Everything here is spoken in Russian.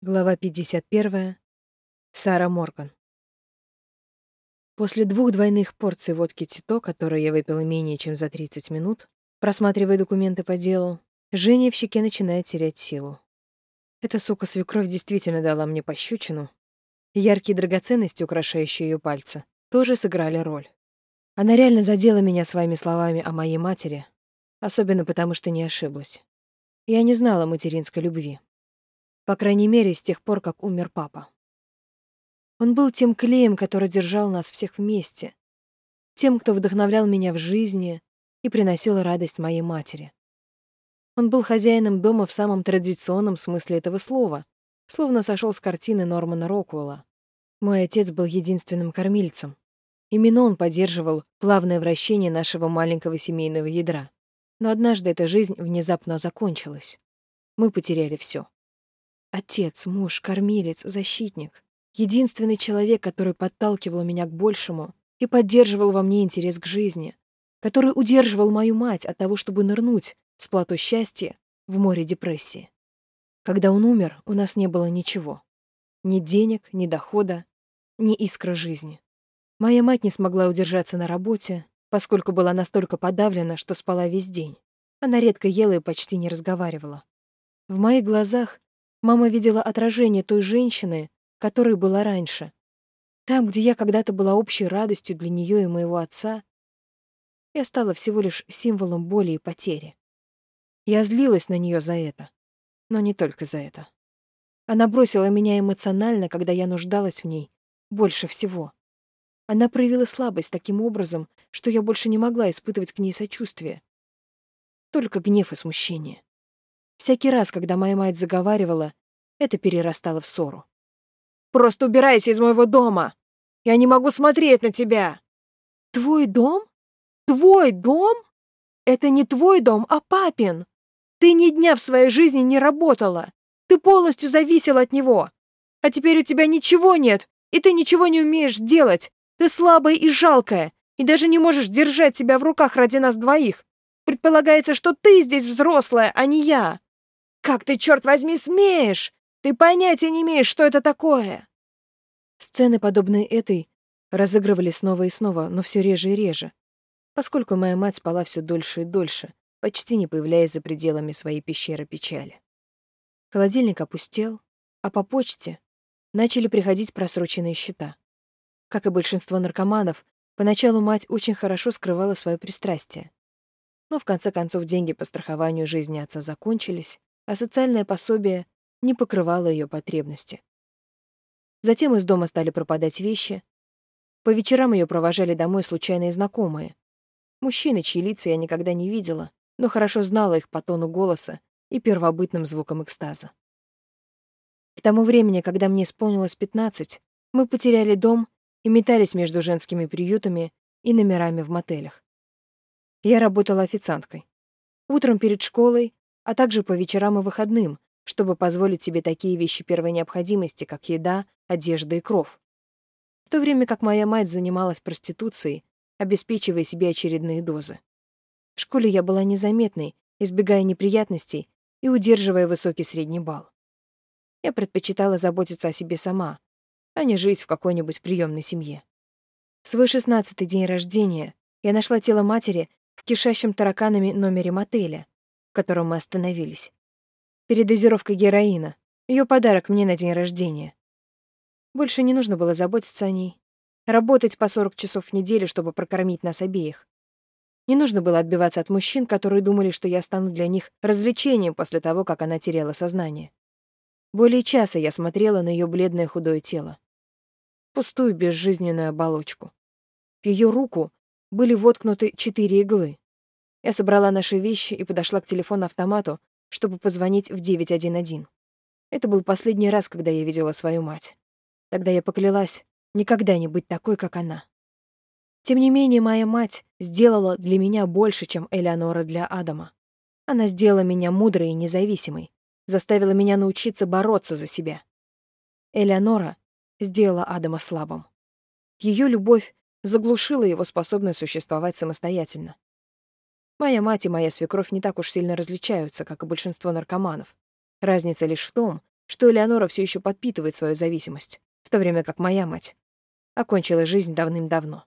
Глава 51. Сара Морган. После двух двойных порций водки Тито, которые я выпила менее чем за 30 минут, просматривая документы по делу, Женя в щеке начинает терять силу. Эта сука-свекровь действительно дала мне пощечину, и яркие драгоценности, украшающие ее пальцы, тоже сыграли роль. Она реально задела меня своими словами о моей матери, особенно потому, что не ошиблась. Я не знала материнской любви. По крайней мере, с тех пор, как умер папа. Он был тем клеем, который держал нас всех вместе, тем, кто вдохновлял меня в жизни и приносил радость моей матери. Он был хозяином дома в самом традиционном смысле этого слова, словно сошел с картины Нормана Роквелла. Мой отец был единственным кормильцем. Именно он поддерживал плавное вращение нашего маленького семейного ядра. Но однажды эта жизнь внезапно закончилась. Мы потеряли все. Отец, муж, кормилец, защитник. Единственный человек, который подталкивал меня к большему и поддерживал во мне интерес к жизни, который удерживал мою мать от того, чтобы нырнуть с плато счастья в море депрессии. Когда он умер, у нас не было ничего. Ни денег, ни дохода, ни искры жизни. Моя мать не смогла удержаться на работе, поскольку была настолько подавлена, что спала весь день. Она редко ела и почти не разговаривала. В моих глазах Мама видела отражение той женщины, которой была раньше. Там, где я когда-то была общей радостью для нее и моего отца, я стала всего лишь символом боли и потери. Я злилась на нее за это, но не только за это. Она бросила меня эмоционально, когда я нуждалась в ней больше всего. Она проявила слабость таким образом, что я больше не могла испытывать к ней сочувствие. Только гнев и смущение. Всякий раз, когда моя мать заговаривала, это перерастало в ссору. «Просто убирайся из моего дома! Я не могу смотреть на тебя!» «Твой дом? Твой дом? Это не твой дом, а папин! Ты ни дня в своей жизни не работала! Ты полностью зависела от него! А теперь у тебя ничего нет, и ты ничего не умеешь делать! Ты слабая и жалкая, и даже не можешь держать себя в руках ради нас двоих! Предполагается, что ты здесь взрослая, а не я!» Как ты, черт возьми, смеешь? Ты понятия не имеешь, что это такое!» Сцены, подобные этой, разыгрывали снова и снова, но все реже и реже, поскольку моя мать спала все дольше и дольше, почти не появляясь за пределами своей пещеры печали. Холодильник опустел, а по почте начали приходить просроченные счета. Как и большинство наркоманов, поначалу мать очень хорошо скрывала свое пристрастие. Но в конце концов деньги по страхованию жизни отца закончились, а социальное пособие не покрывало ее потребности. Затем из дома стали пропадать вещи. По вечерам ее провожали домой случайные знакомые. Мужчины, чьи лица я никогда не видела, но хорошо знала их по тону голоса и первобытным звукам экстаза. К тому времени, когда мне исполнилось 15, мы потеряли дом и метались между женскими приютами и номерами в мотелях. Я работала официанткой. Утром перед школой а также по вечерам и выходным, чтобы позволить себе такие вещи первой необходимости, как еда, одежда и кров. В то время как моя мать занималась проституцией, обеспечивая себе очередные дозы. В школе я была незаметной, избегая неприятностей и удерживая высокий средний балл. Я предпочитала заботиться о себе сама, а не жить в какой-нибудь приемной семье. В свой шестнадцатый день рождения я нашла тело матери в кишащем тараканами номере мотеля, котором мы остановились. Передозировка героина. Ее подарок мне на день рождения. Больше не нужно было заботиться о ней. Работать по 40 часов в неделю, чтобы прокормить нас обеих. Не нужно было отбиваться от мужчин, которые думали, что я стану для них развлечением после того, как она теряла сознание. Более часа я смотрела на ее бледное худое тело. Пустую безжизненную оболочку. В ее руку были воткнуты четыре иглы. Я собрала наши вещи и подошла к телефону-автомату, чтобы позвонить в 911. Это был последний раз, когда я видела свою мать. Тогда я поклялась никогда не быть такой, как она. Тем не менее, моя мать сделала для меня больше, чем Элеонора для Адама. Она сделала меня мудрой и независимой, заставила меня научиться бороться за себя. Элеонора сделала Адама слабым. Ее любовь заглушила его способность существовать самостоятельно. Моя мать и моя свекровь не так уж сильно различаются, как и большинство наркоманов. Разница лишь в том, что Элеонора все еще подпитывает свою зависимость, в то время как моя мать окончила жизнь давным-давно.